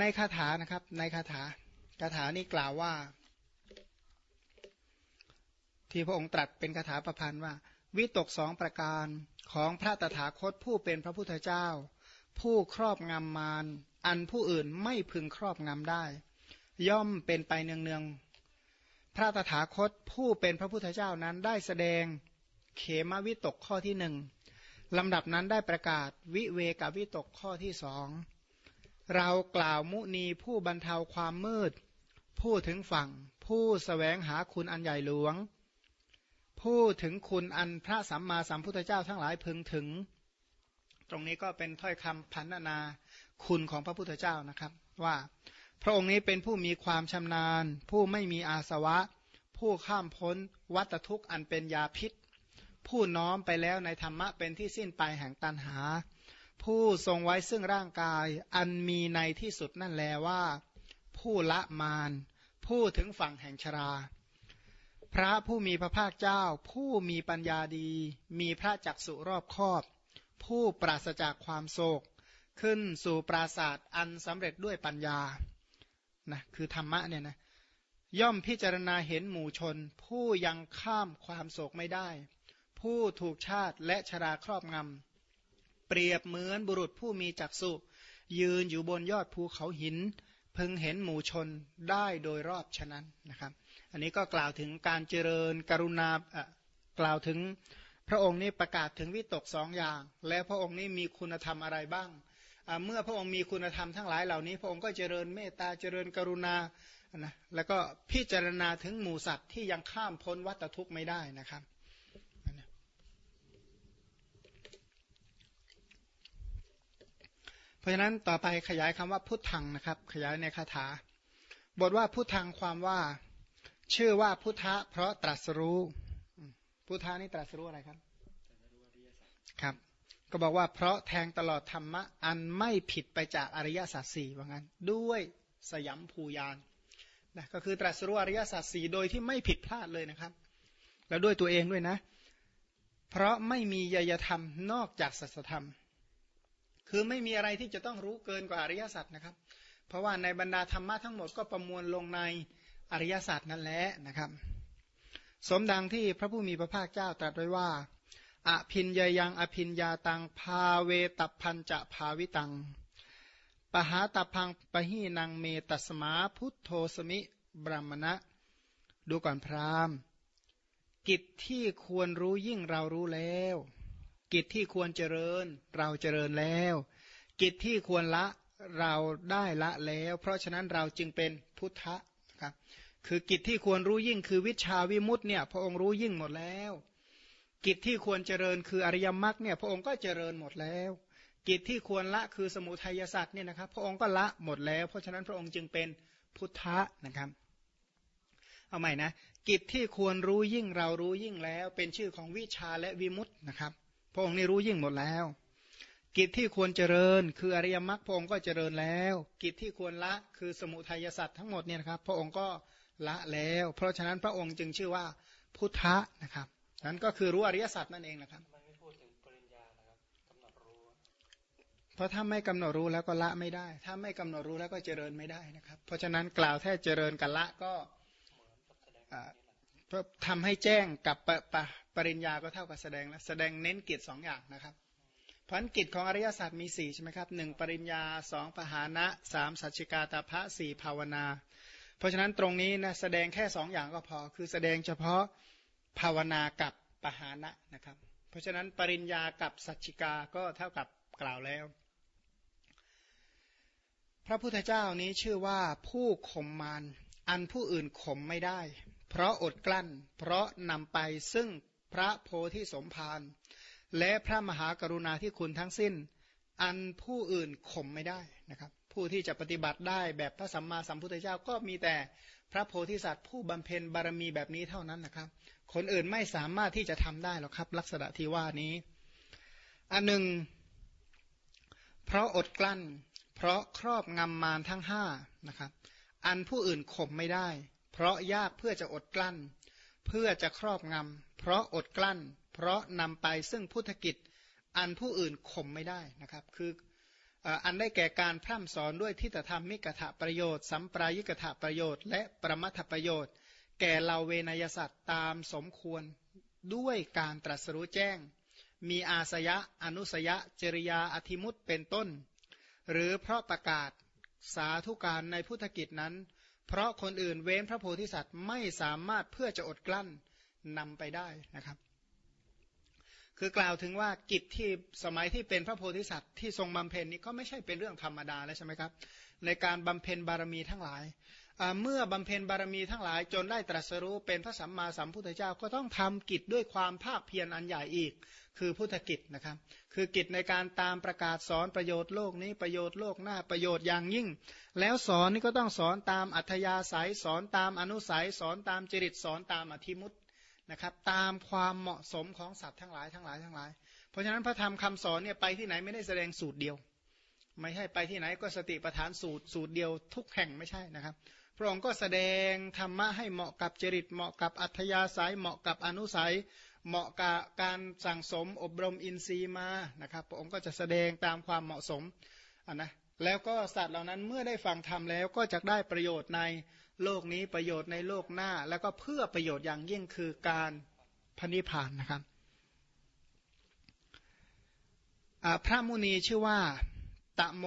ในคาถานะครับ ในคาถาคาถานี้กล่าวว่า ที่พระองค์ตรัสเป็นคาถาประพันธ์ว่า วิตกสองประการของพระตถาคตผู้เป็นพระพุทธเจ้า ผู้ครอบงำมารอันผู้อื่นไม่พึงครอบงำได้ ย่อมเป็นไปเนืองๆพระตถาคตผู้เป็นพระพุทธเจ้านั้นได้แสดงเขมวิตกข้อที่หนึ่งลำดับนั้นได้ประกาศวิเวกวิตกข้อที่สอง เรากล่าวมุนีผู้บรรเทาความมืด ผู้ถึงฝั่ง ผู้สแสวงหาคุณอันใหญ่หลวง ผู้ถึงคุณอันพระสัมมาสัมพุทธเจ้าทั้งหลายพึงถึง ตรงนี้ก็เป็นถ้อยคำพันนาคุณของพระพุทธเจ้านะครับ ว่าพระองค์นี้เป็นผู้มีความชำนาญ ผู้ไม่มีอาสวะ ผู้ข้ามพ้นวัตทุกข์อันเป็นยาพิษ ผู้น้อมไปแล้วในธรรมะเป็นที่สิ้นไปแห่งตันหา ผู้ทรงไว้ซึ่งร่างกาย อันมีในที่สุดนั่นแลว่า ผู้ละมารผู้ถึงฝั่งแห่งชรา พระผู้มีพระภาคเจ้า ผู้มีปัญญาดี มีพระจักสุรอบคอบ ผู้ปราศจากความโศก ขึ้นสู่ปราศาสตร์อันสำเร็จด้วยปัญญานะคือธรรมะเนี่ยนะย่อมพิจารณาเห็นหมู่ชน ผู้ยังข้ามความโศกไม่ได้ ผู้ถูกชาติและชราครอบงำ เปรียบเหมือนบุรุษผู้มีจักษุยืนอยู่บนยอดภูเขาหิน พึงเห็นหมู่ชนได้โดยรอบฉะนั้นนะครับ อันนี้ก็กล่าวถึงการเจริญกรุณากล่าวถึงพระองค์นี้ประกาศถึงวิตกสองอย่าง แล้วพระองค์นี้มีคุณธรรมอะไรบ้าง เมื่อพระองค์มีคุณธรรมทั้งหลายเหล่านี้ พระองค์ก็เจริญเมตตาเจริญกรุณานะแล้วก็พิจารณาถึงหมู่สัตว์ที่ยังข้ามพ้นวัฏทุกข์ไม่ได้นะครับ เพราะฉะนั้นต่อไปขยายคำว่าพุทธังนะครับ ขยายในคาถา บทว่าพุทธังความว่า ชื่อว่าพุทธะเพราะตรัสรู้พุทธานี่ตรัสรู้อะไรครับครับ ก็บอกว่าเพราะแทงตลอดธรรมะ อันไม่ผิดไปจากอริยสัจสี่ว่างั้น ด้วยสยามภูยานนะก็คือตรัสรู้อริยสัจสี่โดยที่ไม่ผิดพลาดเลยนะครับ แล้วด้วยตัวเองด้วยนะ เพราะไม่มียยธรรมนอกจากสัจธรรม คือไม่มีอะไรที่จะต้องรู้เกินกว่าอริยสัจนะครับ เพราะว่าในบรรดาธรรมะทั้งหมดก็ประมวลลงในอริยสัจนั่นแหละนะครับ สมดังที่พระผู้มีพระภาคเจ้าตรัสไว้ว่าอภินยยังอภินยาตังพาเวตัพันจะภาวิตัง ปหาตพังปะหีนังเมตัสมาพุทโธสมิบรมณะ ดูก่อนพราหมณ์ กิจที่ควรรู้ยิ่งเรารู้แล้ว กิจที่ควรเจริญเราเจริญแล้ว กิจที่ควรละเราได้ละแล้ว เพราะฉะนั้นเราจึงเป็นพุทธะครับคือกิจที่ควรรู้ยิ่งคือวิชาวิมุตต์เนี่ยพระองค์รู้ยิ่งหมดแล้ว กิจที่ควรเจริญคืออริยมรรคเนี่ยพระองค์ก็เจริญหมดแล้ว กิจที่ควรละคือสมุทัยสัตว์เนี่ยนะครับพระองค์ก็ละหมดแล้ว เพราะฉะนั้นพระองค์จึงเป็นพุทธะนะครับเอาใหม่นะกิจที่ควรรู้ยิ่งเรารู้ยิ่งแล้ว เป็นชื่อของวิชาและวิมุตต์นะครับ พระองค์นี่รู้ยิ่งหมดแล้ว กิจที่ควรเจริญ คืออริยมรรคพระองค์ก็เจริญแล้ว กิจที่ควรละคือสมุทัยสัตว์ทั้งหมดเนี่ยนะครับพระองค์ก็ละแล้ว เพราะฉะนั้นพระองค์จึงชื่อว่าพุทธะนะครับนั้นก็คือรู้อริยสัจนั่นเองนะครับไม่พูดถึงปริญญานะครับกำหนดรู้เพราะถ้าไม่กำหนดรู้แล้วก็ละไม่ได้ ถ้าไม่กำหนดรู้แล้วก็เจริญไม่ได้นะครับ เพราะฉะนั้นกล่าวแค่เจริญกับละก็ เพื่อทำให้แจ้งกับปปปริญญาก็เท่ากับแสดงแล้วแสดงเน้นกิจสองอย่างนะครับพันกิจของอริยศาสตร์มีสี่ใช่ไหมครับหนึ่งปริญญาสองปหานะสามสัจจิกาตาภะสี่ภาวนา เพราะฉะนั้นตรงนี้นะแสดงแค่สองอย่างก็พอ คือแสดงเฉพาะภาวนากับปหานะนะครับ เพราะฉะนั้นปริญญากับสัจจิกาก็เท่ากับกล่าวแล้ว พระพุทธเจ้านี้ชื่อว่าผู้ข่มมารอันผู้อื่นข่มไม่ได้ เพราะอดกลั้น เพราะนำไปซึ่งพระโพธิสมภารและพระมหากรุณาที่คุณทั้งสิ้น อันผู้อื่นข่มไม่ได้นะครับผู้ที่จะปฏิบัติได้แบบพระสัมมาสัมพุทธเจ้าก็มีแต่พระโพธิสัตว์ผู้บำเพ็ญบารมีแบบนี้เท่านั้นนะครับ คนอื่นไม่สามารถที่จะทำได้หรอกครับ ลักษณะที่ว่านี้ อันหนึ่ง เพราะอดกลั้น เพราะครอบงำมารทั้งห้านะครับ อันผู้อื่นข่มไม่ได้ ราะยากเพื่อจะอดกลั้น เพื่อจะครอบงำ เพราะอดกลั้น เพราะนำไปซึ่งพุทธกิจอันผู้อื่นข่มไม่ได้นะครับ คืออันได้แก่การพร่ำสอนด้วยทิฏฐธรรมมิกถะประโยชน์ สัมปรายิกถะประโยชน์ และประมัทประโยชน์ แก่เราเวนยสัตว์ตามสมควรด้วยการตรัสรู้แจ้ง มีอาสยะ อนุสยะ จริยาอธิมุตเป็นต้น หรือเพราะประกาศสาธุการในพุทธกิจนั้น เพราะคนอื่นเว้นพระโพธิสัตว์ไม่สามารถเพื่อจะอดกลั้นนำไปได้นะครับ คือกล่าวถึงว่ากิจที่สมัยที่เป็นพระโพธิสัตว์ที่ทรงบำเพ็ญนี้ก็ไม่ใช่เป็นเรื่องธรรมดาแล้วใช่ไหมครับ ในการบำเพ็ญบารมีทั้งหลายเมื่อบำเพ็ญบารมีทั้งหลาย จนได้ตรัสรู้เป็นพระสัมมาสัมพุทธเจ้าก็ต้องทำกิจด้วยความภาคเพียรอันใหญ่อีก คือพุทธกิจนะครับ คือกิจในการตามประกาศสอนประโยชน์โลกนี้ประโยชน์โลกหน้าประโยชน์อย่างยิ่ง แล้วสอนนี่ก็ต้องสอนตามอัธยาศัยสอนตามอนุสัยสอนตามจริตสอนตามอธิมุตนะครับ ตามความเหมาะสมของสัตว์ทั้งหลายทั้งหลายทั้งหลาย เพราะฉะนั้นพระธรรมคำสอนเนี่ยไปที่ไหนไม่ได้แสดงสูตรเดียว ไม่ใช่ไปที่ไหนก็สติปัฏฐานสูตรสูตรเดียวทุกแห่งไม่ใช่นะครับพระองค์ก็แสดงธรรมะให้เหมาะกับจริตเหมาะกับอัธยาศัยเหมาะกับอนุสัย เหมาะกับการสั่งสมอบรมอินทรีย์มานะครับพระองค์ก็จะแสดงตามความเหมาะสมนนะแล้วก็สัตว์เหล่านั้นเมื่อได้ฟังธรรมแล้วก็จะได้ประโยชน์ในโลกนี้ประโยชน์ในโลกหน้า แล้วก็เพื่อประโยชน์อย่างยิ่งคือการพนิพานนะครับพระมุนีชื่อว่าตะโม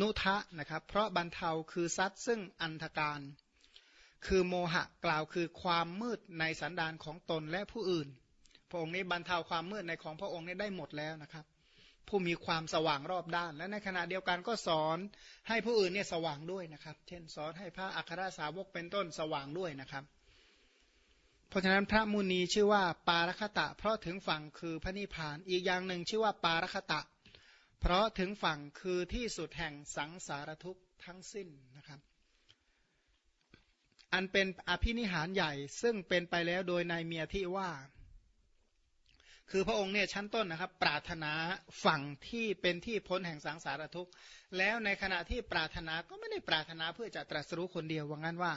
นุทะนะครับ เพราะบรรเทาคือซัดซึ่งอันธการ คือโมหะกล่าวคือความมืดในสันดานของตนและผู้อื่น พระองค์นี้บรรเทาความมืดในของพระองค์นี้ได้หมดแล้วนะครับ ผู้มีความสว่างรอบด้าน และในขณะเดียวกันก็สอนให้ผู้อื่นเนี่ยสว่างด้วยนะครับ เช่นสอนให้พระอัครสาวกเป็นต้นสว่างด้วยนะครับ เพราะฉะนั้นพระมุนีชื่อว่าปารคตะ เพราะถึงฝั่งคือพระนิพพาน อีกอย่างหนึ่งชื่อว่าปารคตะ เพราะถึงฝั่งคือที่สุดแห่งสังสารทุกข์ทั้งสิ้นนะครับ อันเป็นอภินิหารใหญ่ ซึ่งเป็นไปแล้วโดยนายเมียที่ว่า คือพระองค์เนี่ยชั้นต้นนะครับ ปรารถนาฝั่งที่เป็นที่พ้นแห่งสังสารทุกข์ แล้วในขณะที่ปรารถนาก็ไม่ได้ปรารถนาเพื่อจะตรัสรู้คนเดียวว่างั้นว่า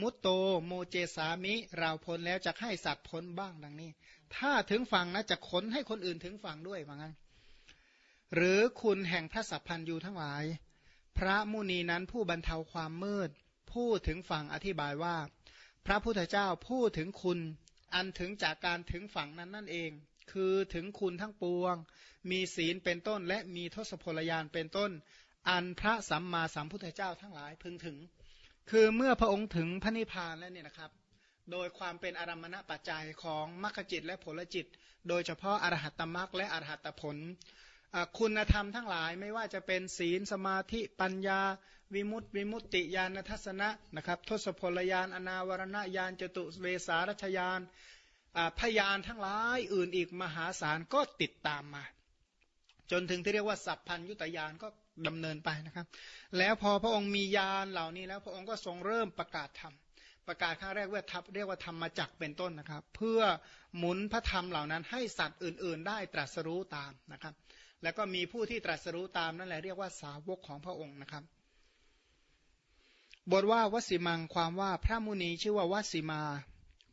มุตโตโมเจสามิ เราพ้นแล้วจะให้สัตว์พ้นบ้างดังนี้ ถ้าถึงฝั่งนะจะขนให้คนอื่นถึงฝั่งด้วยว่างั้น หรือคุณแห่งพระสัพพันยูทั้งหลาย พระมุนีนั้นผู้บรรเทาความมืด พูดถึงฝั่งอธิบายว่า พระพุทธเจ้าพูดถึงคุณ อันถึงจากการถึงฝั่งนั้นนั่นเอง คือถึงคุณทั้งปวง มีศีลเป็นต้น และมีทศพลยานเป็นต้น อันพระสัมมาสัมพุทธเจ้าทั้งหลายพึงถึง คือเมื่อพระองค์ถึงพระนิพพานแล้วเนี่ยนะครับโดยความเป็นอารมณปัจจัยของมรรคจิตและผลจิต โดยเฉพาะอรหัตตมรรคและอรหัตตผล คุณธรรมทั้งหลายไม่ว่าจะเป็นศีลสมาธิปัญญา วิมุตติวิมุตติญาณทัศนะนะครับทศพลยานอนาวรณญาณจตุเวสารัชยานพยานทั้งหลายอื่นอีกมหาศาลก็ติดตามมา จนถึงที่เรียกว่าสัพพัญยุตยานก็ดำเนินไปนะครับ แล้วพอพระองค์มียานเหล่านี้แล้วพระองค์ก็ทรงเริ่มประกาศธรรมประกาศครั้งแรกว่าทับเรียกว่าธรรมมาจักเป็นต้นนะครับ เพื่อหมุนพระธรรมเหล่านั้นให้สัตว์อื่น ๆ ได้ตรัสรู้ตามนะครับ แล้วก็มีผู้ที่ตรัสรู้ตามนั่นแหละเรียกว่าสาวกของพระองค์นะครับ บทว่าวสิมังความว่าพระมุนีชื่อว่าวสิมา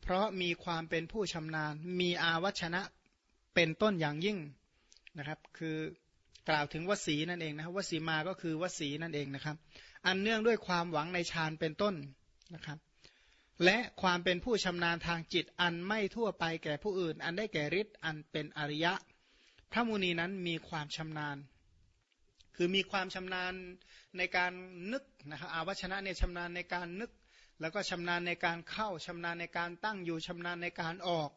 เพราะมีความเป็นผู้ชำนาญ มีอาวัชนะเป็นต้นอย่างยิ่งนะครับ คือกล่าวถึงวสีนั่นเองนะวสีมาก็คือวสีนั่นเองนะครับ อันเนื่องด้วยความหวังในฌานเป็นต้นนะครับ และความเป็นผู้ชำนาญทางจิตอันไม่ทั่วไปแก่ผู้อื่น อันได้แก่ฤทธิ์อันเป็นอริยะ พระมุนีนั้นมีความชำนาญ คือมีความชำนาญในการนึกนะครับอาวชนะเนี่ยชำนาญในการนึก แล้วก็ชำนาญในการเข้าชำนาญในการตั้งอยู่ชำนาญในการออก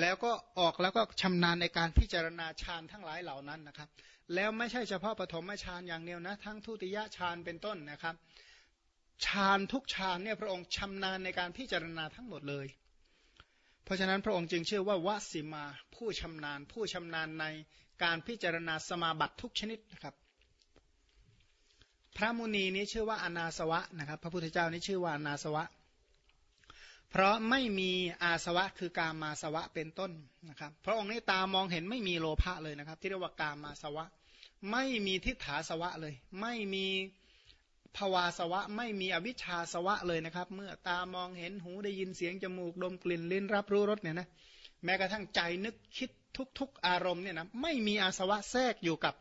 แล้วก็ออกแล้วก็ชำนาญในการพิจารณาฌานทั้งหลายเหล่านั้นนะครับ แล้วไม่ใช่เฉพาะปฐมฌานอย่างเดียวนะ ทั้งทุติยฌานเป็นต้นนะครับฌานทุกฌานเนี่ยพระองค์ชำนาญในการพิจารณาทั้งหมดเลย เพราะฉะนั้นพระองค์จึงเชื่อว่าวสิมาผู้ชำนาญ ผู้ชำนาญในการพิจารณาสมาบัติทุกชนิดนะครับ พระมุนีนี้ชื่อว่าอนาสวะนะครับ พระพุทธเจ้านี้ชื่อว่าอนาสวะ เพราะไม่มีอาสวะคือการมาสวะเป็นต้นนะครับ พระองค์นี้ตามองเห็นไม่มีโลภะเลยนะครับ ที่เรียกว่าการมาสวะ ไม่มีทิฏฐาสวะเลย ไม่มีภาวาสวะไม่มีอวิชชาสวะเลยนะครับ เมื่อตามองเห็นหูได้ยินเสียงจมูกดมกลิ่นลิ้นรับรู้รสเนี่ยนะแม้กระทั่งใจนึกคิดทุก ๆ อารมณ์เนี่ยนะไม่มีอาสวะแทรกอยู่กับ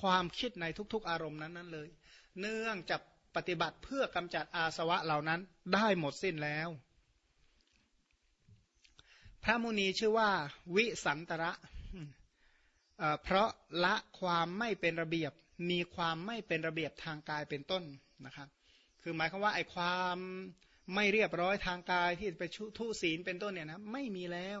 ความคิดในทุก ๆ อารมณ์นั้นนั้นเลย เนื่องจากปฏิบัติเพื่อกำจัดอาสวะเหล่านั้นได้หมดสิ้นแล้ว พระมุนีชื่อว่าวิสันตระ เพราะละความไม่เป็นระเบียบ มีความไม่เป็นระเบียบทางกายเป็นต้นนะครับ คือหมายความว่าไอ้ความไม่เรียบร้อยทางกายที่ไปทุศีลเป็นต้นเนี่ยนะไม่มีแล้ว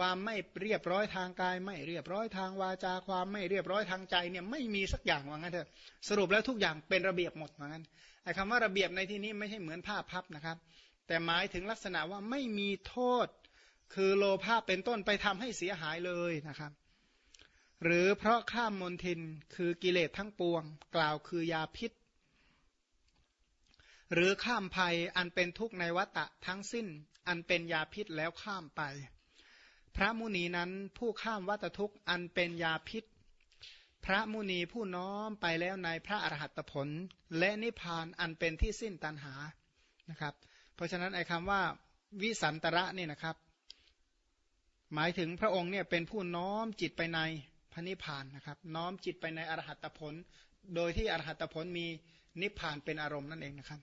ความไม่เรียบร้อยทางกาย ไม่เรียบร้อยทางวาจาความไม่เรียบร้อยทางใจเนี่ยไม่มีสักอย่างว่างั้นเถอะสรุปแล้วทุกอย่างเป็นระเบียบหมดว่างั้นไอ้คำว่าระเบียบในที่นี้ไม่ใช่เหมือนผ้าพับนะครับ แต่หมายถึงลักษณะว่าไม่มีโทษคือโลภะเป็นต้นไปทำให้เสียหายเลยนะครับ หรือเพราะข้ามมนทินคือกิเลสทั้งปวง กล่าวคือยาพิษ หรือข้ามภัยอันเป็นทุกข์ในวัตะทั้งสิ้น อันเป็นยาพิษแล้วข้ามไป พระมุนีนั้นผู้ข้ามวัตทุกข์อันเป็นยาพิษ พระมุนีผู้น้อมไปแล้วในพระอรหัตผล และนิพพานอันเป็นที่สิ้นตันหานะครับ เพราะฉะนั้นไอ้คำว่าวิสันตระนี่นะครับ หมายถึงพระองค์เนี่ยเป็นผู้น้อมจิตไปในพระนิพพานนะครับ น้อมจิตไปในอรหัตผล โดยที่อรหัตผลมีนิพพานเป็นอารมณ์นั่นเองนะครับ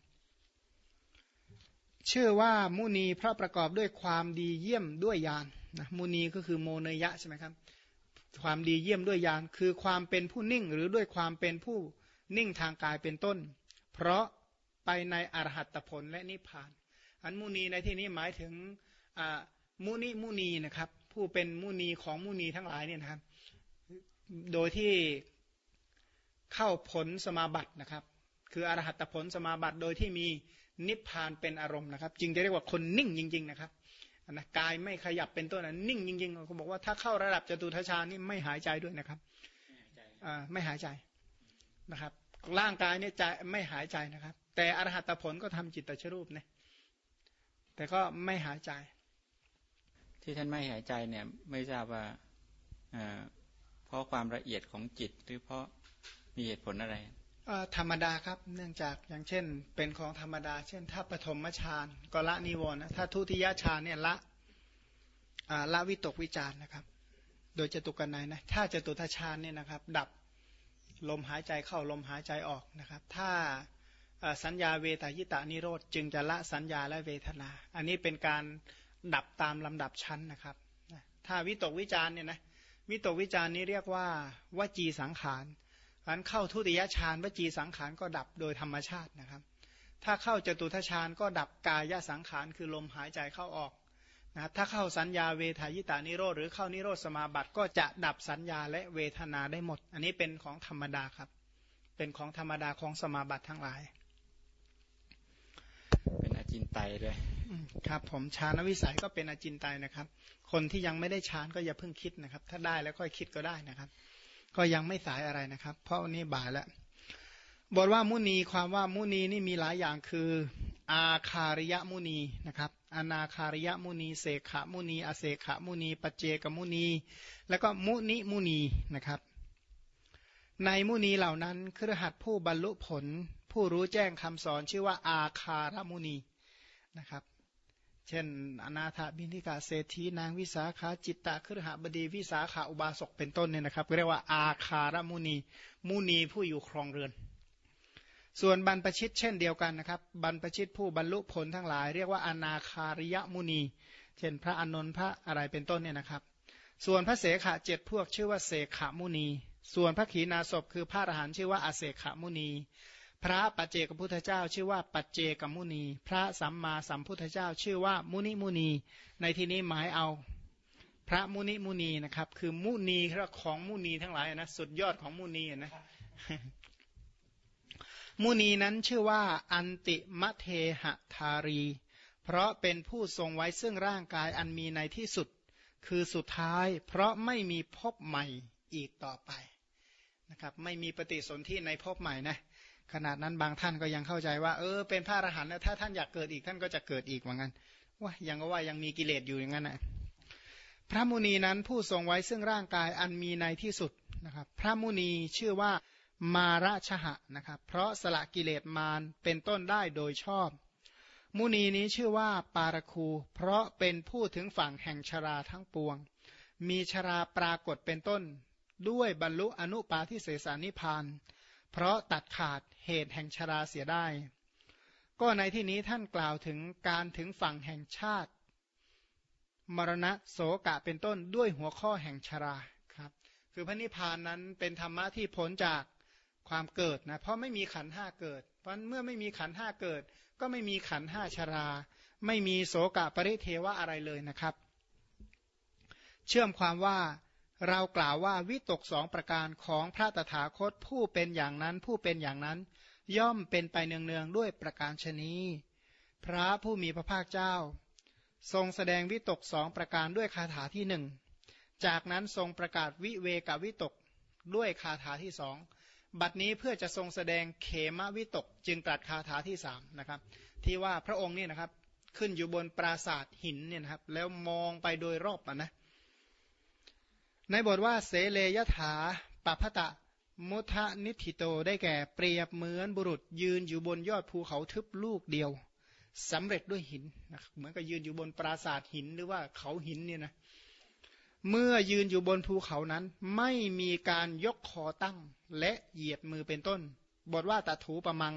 เชื่อว่ามุนีพระประกอบด้วยความดีเยี่ยมด้วยญาณ นะมุนีก็คือโมเนยะใช่ไหมครับ ความดีเยี่ยมด้วยญาณคือความเป็นผู้นิ่งหรือด้วยความเป็นผู้นิ่งทางกายเป็นต้น เพราะไปในอรหัตผลและนิพพาน อันมุนีในที่นี้หมายถึงมุนีมุนีนะครับ ผู้เป็นมุนีของมุนีทั้งหลายเนี่ยนะครับ โดยที่เข้าผลสมาบัตินะครับ คืออรหัตผลสมาบัติโดยที่มีนิพพานเป็นอารมณ์นะครับ จึงจะเรียกว่าคนนิ่งจริง ๆ นะครับ นะกายไม่ขยับเป็นต้นนะนิ่งจริงๆเขาบอกว่าถ้าเข้าระดับจตุทชานี่ไม่หายใจด้วยนะครับไม่หายใจนะครับ ร่างกายเนี่ยใจไม่หายใจนะครับ แต่อรหัตผลก็ทำจิตตชรูปเนี่ยแต่ก็ไม่หายใจ ที่ท่านไม่หายใจเนี่ย ไม่ทราบว่าเพราะความละเอียดของจิตหรือเพราะมีเหตุผลอะไร ธรรมดาครับ เนื่องจากอย่างเช่น เป็นของธรรมดา เช่น ถ้าปฐมฌานก็ละนิวรณ์ถ้าทุติยฌานเนี่ยละละวิตกวิจารนะครับ โดยจตุกันไหนนะ ถ้าจตุทฌานเนี่ยนะครับ ดับลมหายใจเข้าลมหายใจออกนะครับ ถ้าสัญญาเวทายตานิโรธจึงจะละสัญญาและเวทนา อันนี้เป็นการดับตามลำดับชั้นนะครับ ถ้าวิตกวิจารเนี่ยนะ วิตกวิจารนี้เรียกว่าวจีสังขาร อันเข้าทุติยฌานวจีสังขารก็ดับโดยธรรมชาตินะครับ ถ้าเข้าจตุทฌานก็ดับกายสังขารคือลมหายใจเข้าออกนะครับถ้าเข้าสัญญาเวทายตานิโรธหรือเข้านิโรธสมาบัติก็จะดับสัญญาและเวทนาได้หมด อันนี้เป็นของธรรมดาครับ เป็นของธรรมดาของสมาบัติทั้งหลาย เป็นอาจินไตเลยครับ ผมฌานวิสัยก็เป็นอจินไตยนะครับ คนที่ยังไม่ได้ฌานก็อย่าเพิ่งคิดนะครับ ถ้าได้แล้วค่อยคิดก็ได้นะครับ ก็ยังไม่สายอะไรนะครับ เพราะวันนี้บ่ายแล้วบทว่ามุนีความว่ามุนีนี่มีหลายอย่างคือ อาคาริยมุนีนะครับ อนาคาริยมุนีเสขมุนี อเสขมุนีปเจกมุนี แล้วก็มุนิมุนีนะครับ ในมุนีเหล่านั้นคือหัดผู้บรรลุผล ผู้รู้แจ้งคำสอนชื่อว่าอาคารมุนีนะครับ เช่น อนาถบินิกาเศรษฐีนางวิสาขาจิตตะครหบดีวิสาขาอุบาสกเป็นต้นเนี่ยนะครับเรียกว่าอาคารมุนี มุนีผู้อยู่ครองเรือน ส่วนบรรพชิตเช่นเดียวกันนะครับ บรรพชิตผู้บรรลุผลทั้งหลาย เรียกว่าอนาคาริยมุนี เช่นพระอนนท์พระอะไรเป็นต้นเนี่ยนะครับ ส่วนพระเสขะเจ็ดพวกชื่อว่าเสขมุนี ส่วนพระขีณาสพคือพระอรหันต์ชื่อว่าอาเสขมุนี พระปัจเจกพุทธเจ้า ชื่อว่าปัจเจกมุนี พระสัมมาสัมพุทธเจ้า ชื่อว่ามุนิมุนี ในที่นี้หมายเอา พระมุนิมุนีนะครับ คือมุนีของมุนีทั้งหลายนะสุดยอดของมุนีนะมุนีนั้นชื่อว่าอันติมะเทหทารี เพราะเป็นผู้ทรงไว้ซึ่งร่างกายอันมีในที่สุด คือสุดท้าย เพราะไม่มีพบใหม่อีกต่อไปนะครับ ไม่มีปฏิสนธิในพบใหม่นะ ขนาดนั้นบางท่านก็ยังเข้าใจว่า เออเป็นพระอรหันต์นะถ้าท่านอยากเกิดอีกท่านก็จะเกิดอีกเหมือนกันว่ายังก็ว่ายังมีกิเลสอยู่อย่างนั้นนะพระมุนีนั้นผู้ทรงไว้ซึ่งร่างกายอันมีในที่สุดนะครับพระมุนีชื่อว่ามาระชหะนะครับเพราะสละกิเลสมารเป็นต้นได้โดยชอบ มุนีนี้ชื่อว่าปารคู เพราะเป็นผู้ถึงฝั่งแห่งชราทั้งปวง มีชราปรากฏเป็นต้น ด้วยบรรลุอนุปาทิเสสานิพาน เพราะตัดขาด เหตุแห่งชราเสียได้ ก็ในที่นี้ท่านกล่าวถึงการถึงฝั่งแห่งชาติ มรณะโสกะเป็นต้นด้วยหัวข้อแห่งชราครับ คือพระนิพพานนั้นเป็นธรรมะที่พ้นจากความเกิดนะ เพราะไม่มีขันห้าเกิด เพราะเมื่อไม่มีขันห้าเกิด ก็ไม่มีขันห้าชรา ไม่มีโสกะปริเทวะอะไรเลยนะครับ เชื่อมความว่า เรากล่าวว่าวิตกสองประการของพระตถาคตผู้เป็นอย่างนั้นผู้เป็นอย่างนั้น ย่อมเป็นไปเนืองๆด้วยประการชนีพระผู้มีพระภาคเจ้า ทรงแสดงวิตกสองประการด้วยคาถาที่หนึ่งจากนั้นทรงประกาศวิเวกวิตกด้วยคาถาที่สองบัดนี้เพื่อจะทรงแสดงเขมวิตกจึงตรัสคาถาที่สามนะครับ ที่ว่าพระองค์นี่นะครับขึ้นอยู่บนปราสาทหินเนี่ยนะครับ แล้วมองไปโดยรอบนะ ในบทว่าเสเลยถาปพตะมุทะนิธิโตได้แก่เปรียบเหมือนบุรุษยืนอยู่บนยอดภูเขาทึบลูกเดียวสำเร็จด้วยหินนะเหมือนกับยืนอยู่บนปราสาทหินหรือว่าเขาหินเนี่ยนะเมื่อยืนอยู่บนภูเขานั้น ไม่มีการยกคอตั้ง และเหยียดมือเป็นต้น บทว่าตาถูประมัง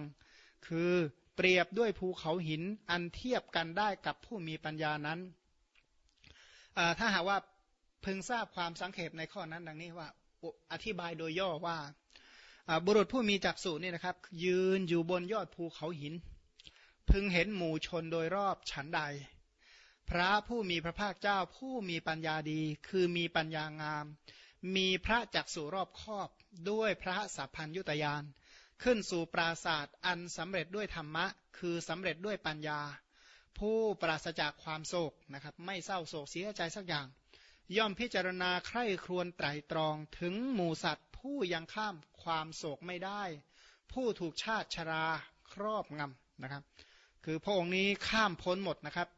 คือเปรียบด้วยภูเขาหินอันเทียบกันได้กับผู้มีปัญญานั้นถ้าหากว่า พึงทราบความสังเขปในข้อนั้นดังนี้ว่า อธิบายโดยย่อว่า บุรุษผู้มีจักษุนี่นะครับ ยืนอยู่บนยอดภูเขาหิน พึงเห็นหมู่ชนโดยรอบฉันใด พระผู้มีพระภาคเจ้าผู้มีปัญญาดี คือมีปัญญางาม มีพระจักษุรอบครอบด้วยพระสัพพัญยุตยาน ขึ้นสู่ปราศาสตร์อันสำเร็จด้วยธรรมะ คือสำเร็จด้วยปัญญา ผู้ปราศจากความโศกนะครับ ไม่เศร้าโศกเสียใจสักอย่าง ย่อมพิจารณาใคร่ครวญไตรตรองถึงหมูสัตว์ ผู้ยังข้ามความโศกไม่ได้ ผู้ถูกชาติชราครอบงำนะครับ คือพระองค์นี้ข้ามพ้นหมดนะครับ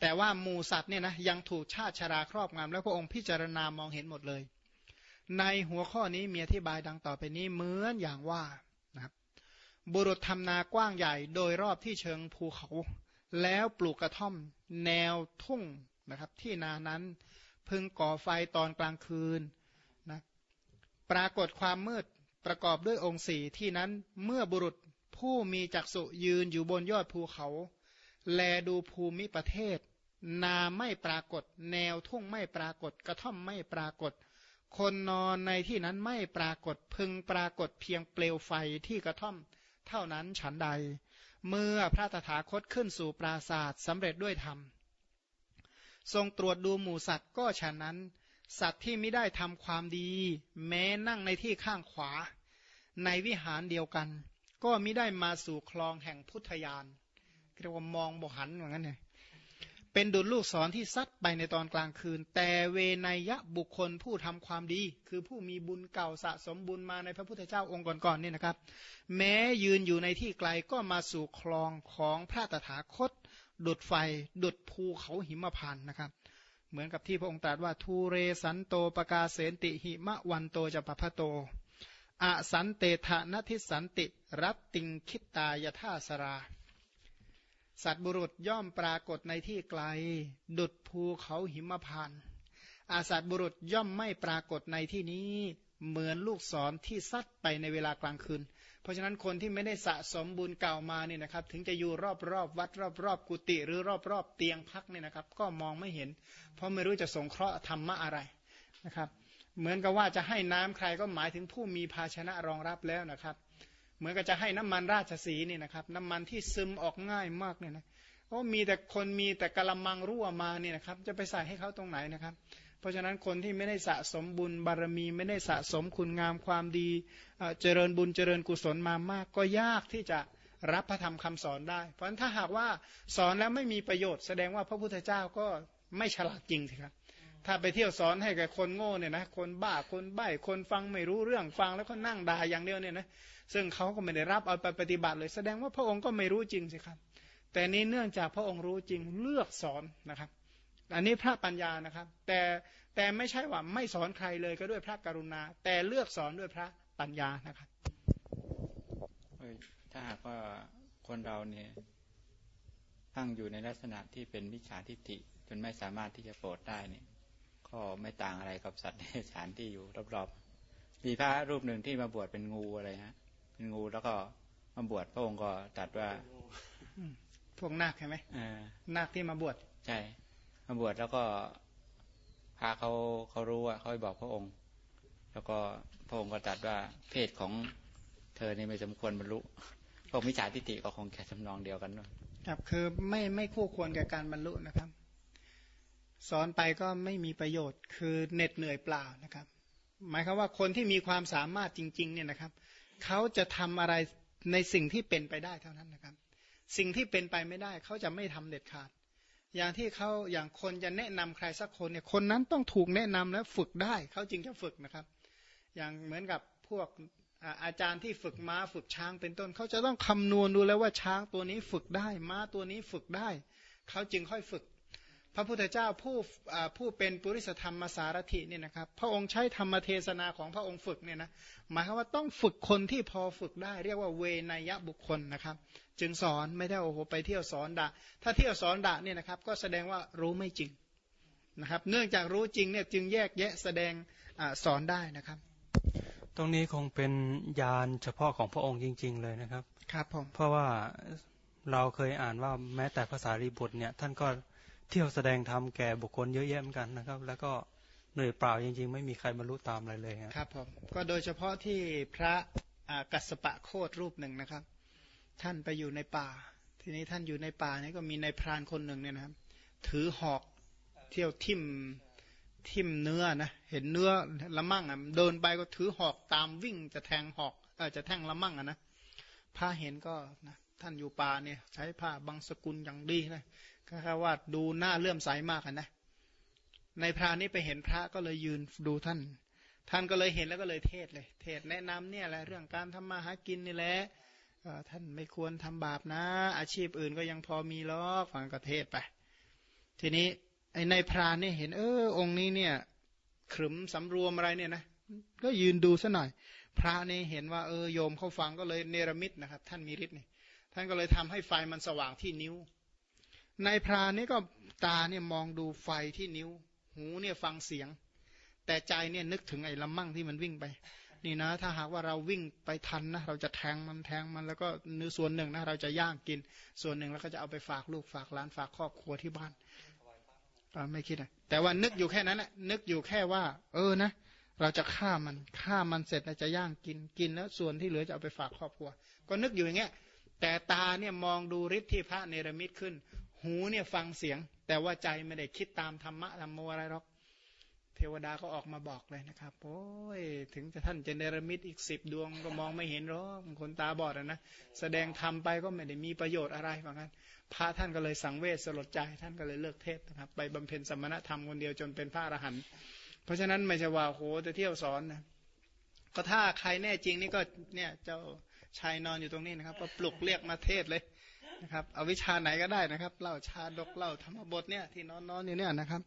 แต่ว่าหมูสัตว์เนี่ยนะยังถูกชาติชราครอบงำแล้วพระองค์พิจารณามองเห็นหมดเลย ในหัวข้อนี้มีอธิบายดังต่อไปนี้เหมือนอย่างว่านะครับ บุรุษทำนากว้างใหญ่โดยรอบที่เชิงภูเขา แล้วปลูกกระท่อม แนวทุ่งนะครับ ที่นานั้น พึงก่อไฟตอนกลางคืนนะปรากฏความมืดประกอบด้วยองค์สี่ที่นั้นเมื่อบุรุษผู้มีจักษุยืนอยู่บนยอดภูเขา แลดูภูมิประเทศ นาไม่ปรากฏ แนวทุ่งไม่ปรากฏ กระท่อมไม่ปรากฏ คนนอนในที่นั้นไม่ปรากฏพึงปรากฏเพียงเปลวไฟที่กระท่อม เท่านั้นฉันใด เมื่อพระตถาคตขึ้นสู่ปราศาสตร์สำเร็จด้วยธรรม ทรงตรวจดูหมู่สัตว์ก็ฉะนั้น สัตว์ที่ไม่ได้ทำความดี แม้นั่งในที่ข้างขวา ในวิหารเดียวกัน ก็ไม่ได้มาสู่คลองแห่งพุทธยานเรียกว่ามองบหันเหมือนกันเนี่ยเป็นดุจลูกศรที่ซัดไปในตอนกลางคืน แต่เวนยะบุคคลผู้ทำความดี คือผู้มีบุญเก่าสะสมบุญมาในพระพุทธเจ้าองค์ก่อนๆนี่นะครับ แม้ยืนอยู่ในที่ไกลก็มาสู่คลองของพระตถาคต ดุดไฟ ดุดภูเขาหิมพานนะครับ เหมือนกับที่พระองค์ตรัสว่าทูเรสันโตปกาเสนติหิมะวันโตจะปะพะโตอะสันเตทะนทิสันติรัตติงคิตายท่าสรา สัตบุรุษย่อมปรากฏในที่ไกล ดุดภูเขาหิมพานอาสัตบุรุษย่อมไม่ปรากฏในที่นี้ เหมือนลูกศรที่ซัดไปในเวลากลางคืน เพราะฉะนั้นคนที่ไม่ได้สะสมบุญเก่ามาเนี่ยนะครับ ถึงจะอยู่รอบๆวัดรอบรอบกุฏิหรือรอบรอบเตียงพักเนี่ยนะครับ ก็มองไม่เห็น เพราะไม่รู้จะสงเคราะห์ธรรมะอะไรนะครับ เหมือนกับว่าจะให้น้ำใครก็หมายถึงผู้มีภาชนะรองรับแล้วนะครับ เหมือนกับจะให้น้ำมันราชสีนี่นะครับ น้ำมันที่ซึมออกง่ายมากเนี่ยนะ เพราะมีแต่คนมีแต่กะละมังรั่วมาเนี่ยนะครับ จะไปใส่ให้เขาตรงไหนนะครับ เพราะฉะนั้นคนที่ไม่ได้สะสมบุญบารมี ไม่ได้สะสมคุณงามความดีเจริญบุญเจริญกุศลมามาก ก็ยากที่จะรับพระธรรมคำสอนได้ เพราะฉะนั้นถ้าหากว่าสอนแล้วไม่มีประโยชน์แสดงว่าพระพุทธเจ้าก็ไม่ฉลาดจริงสิครับถ้าไปเที่ยวสอนให้กับคนโง่เนี่ยนะคนบ้าคนใบ้คนฟังไม่รู้เรื่องฟังแล้วก็นั่งด่าอย่างเดียวเนี่ยนะซึ่งเขาก็ไม่ได้รับเอาไปปฏิบัติเลย แสดงว่าพระองค์ก็ไม่รู้จริงสิครับ แต่นี้เนื่องจากพระองค์รู้จริงเลือกสอนนะครับ อันนี้พระปัญญานะครับ แต่แต่ไม่ใช่ว่าไม่สอนใครเลยก็ด้วยพระกรุณา แต่เลือกสอนด้วยพระปัญญานะครับถ้าหากว่าคนเราเนี่ยตั้งอยู่ในลักษณะที่เป็นมิจฉาทิฏฐิจนไม่สามารถที่จะโปรดได้เนี่ยก็ไม่ต่างอะไรกับสัตว์ในสถานที่อยู่รอบมีพระรูปหนึ่งที่มาบวชเป็นงูอะไรฮะ เป็นงูแล้วก็มาบวชพระองค์ก็ตรัสว่า พวกนาคใช่ไหมเออนาคที่มาบวชใช่มาบวชแล้วก็พระเขาเขารู้ว่าเขาไปบอกพระองค์ แล้วก็พระองค์ก็ตรัสว่าเพศของเธอนี่ไม่สมควรบรรลุพวกมิจฉาทิฏฐิก็คงแค่ทำนองเดียวกันด้วยครับคือไม่ไม่คู่ควรแก่การบรรลุนะครับ สอนไปก็ไม่มีประโยชน์ คือเหน็ดเหนื่อยเปล่านะครับ หมายความว่าคนที่มีความสามารถจริง ๆ เนี่ยนะครับเขาจะทำอะไรในสิ่งที่เป็นไปได้เท่านั้นนะครับ สิ่งที่เป็นไปไม่ได้เขาจะไม่ทำเด็ดขาด อย่างที่เขาอย่างคนจะแนะนำใครสักคนเนี่ยคนนั้นต้องถูกแนะนำและฝึกได้เขาจึงจะฝึกนะครับ อย่างเหมือนกับพวกอาจารย์ที่ฝึกม้าฝึกช้างเป็นต้นเขาจะต้องคำนวณดูแล้วว่าช้างตัวนี้ฝึกได้ ม้าตัวนี้ฝึกได้เขาจึงค่อยฝึก พระพุทธเจ้าผู้ผู้เป็นปุริสธรรมสารถิเนี่ยนะครับ พระองค์ใช้ธรรมเทศนาของพระองค์ฝึกเนี่ยนะหมายความว่าต้องฝึกคนที่พอฝึกได้ เรียกว่าเวนยบุคคลนะครับ จึงสอนไม่ได้โอ้โหไปเที่ยวสอนดะถ้าเที่ยวสอนดะเนี่ยนะครับ ก็แสดงว่ารู้ไม่จริงนะครับ เนื่องจากรู้จริงเนี่ยจึงแยกแยะแสดงอาสอนได้นะครับ ตรงนี้คงเป็นยานเฉพาะของพระองค์จริง ๆ เลยนะครับ ครับผมเพราะว่าเราเคยอ่านว่าแม้แต่ภาษารีบุตรเนี่ย ท่านก็เที่ยวแสดงธรรมแก่บุคคลเยอะแยะเหมือนกันนะครับ แล้วก็เหนื่อยเปล่าจริง ๆ ไม่มีใครบรรลุตามอะไรเลยครับครับผมก็โดยเฉพาะที่พระอ่ากัสสปะโคดรูปหนึ่งนะครับ ท่านไปอยู่ในป่า ทีนี้ท่านอยู่ในป่านี่ก็มีนายพรานคนหนึ่งเนี่ยนะครับ ถือหอกเที่ยวทิ่มทิ่มเนื้อนะเห็นเนื้อละมั่งอะเดินไปก็ถือหอกตามวิ่งจะแทงหอกเออจะแทงละมั่งอะนะพระเห็นก็นะท่านอยู่ป่าเนี่ยใช้ผ้าบางสกุลอย่างดีนะก็แค่ว่าดูหน้าเลื่อมใสมากอะนะในพรานนี้ไปเห็นพระก็เลยยืนดูท่าน ท่านก็เลยเห็นแล้วก็เลยเทศเลย เทศแนะนำเนี่ยแหละเรื่องการทำมาหากินนี่แหละ ท่านไม่ควรทำบาปนะ อาชีพอื่นก็ยังพอมีล้อกฟังกเทศไป ทีนี้ไอ้ในพรานเนี่ยเห็น เออ องค์นี้เนี่ยขรึมสำรวมอะไรเนี่ยนะก็ยืนดูซะหน่อย พระนี่เห็นว่าเออโยมเขาฟังก็เลยเนรมิตนะครับ ท่านมีฤทธิ์นี่ท่านก็เลยทำให้ไฟมันสว่างที่นิ้ว ในพรานนี่ก็ตาเนี่ยมองดูไฟที่นิ้ว หูเนี่ยฟังเสียง แต่ใจเนี่ยนึกถึงไอ้ละมั่งที่มันวิ่งไป นี่นะ ถ้าหากว่าเราวิ่งไปทันนะเราจะแทงมันแทงมันแล้วก็เนื้อส่วนหนึ่งนะเราจะย่างกิน ส่วนหนึ่งแล้วก็จะเอาไปฝากลูกฝากหลานฝากครอบครัวที่บ้านไม่คิดนะแต่ว่านึกอยู่แค่นั้นแหละนึกอยู่แค่ว่า เออนะเราจะฆ่ามันฆ่ามันเสร็จแล้วจะย่างกินกินแล้วส่วนที่เหลือจะเอาไปฝากครอบครัว ก็นึกอยู่อย่างเงี้ยแต่ตาเนี่ยมองดูฤทธิ์ที่พระเนรมิตขึ้น หูเนี่ยฟังเสียง แต่ว่าใจไม่ได้คิดตามธรรมะธรรมโมอะไรหรอก เทวดาก็ออกมาบอกเลยนะครับโอ้ยถึงจะท่านจะเนรมิตอีกสิบดวงก็มองไม่เห็นหรอกคนตาบอดนะ แสดงธรรมไปก็ไม่ได้มีประโยชน์อะไรเหมือนกันพระท่านก็เลยสังเวชสลดใจท่านก็เลยเลิกเทศนะครับ ไปบำเพ็ญสมณธรรมคนเดียวจนเป็นพระอรหันต์เพราะฉะนั้นไม่ใช่ว่าโหจะเที่ยวสอนนะก็ถ้าใครแน่จริงนี่ก็เนี่ยเจ้าชายนอนอยู่ตรงนี้นะครับ ก็ปลุกเรียกมาเทศเลยนะครับเอาวิชาไหนก็ได้นะครับเล่าชาดกเล่าธรรมบทเนี่ยที่นอนนอนอยู่เนี่ยนะครับ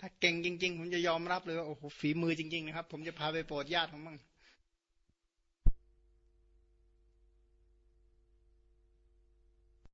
ถ้าเก่งจริง ๆ ผมจะยอมรับเลยว่าโอ้โหฝีมือจริง ๆ นะครับ ผมจะพาไปโปรดญาติของมั่ง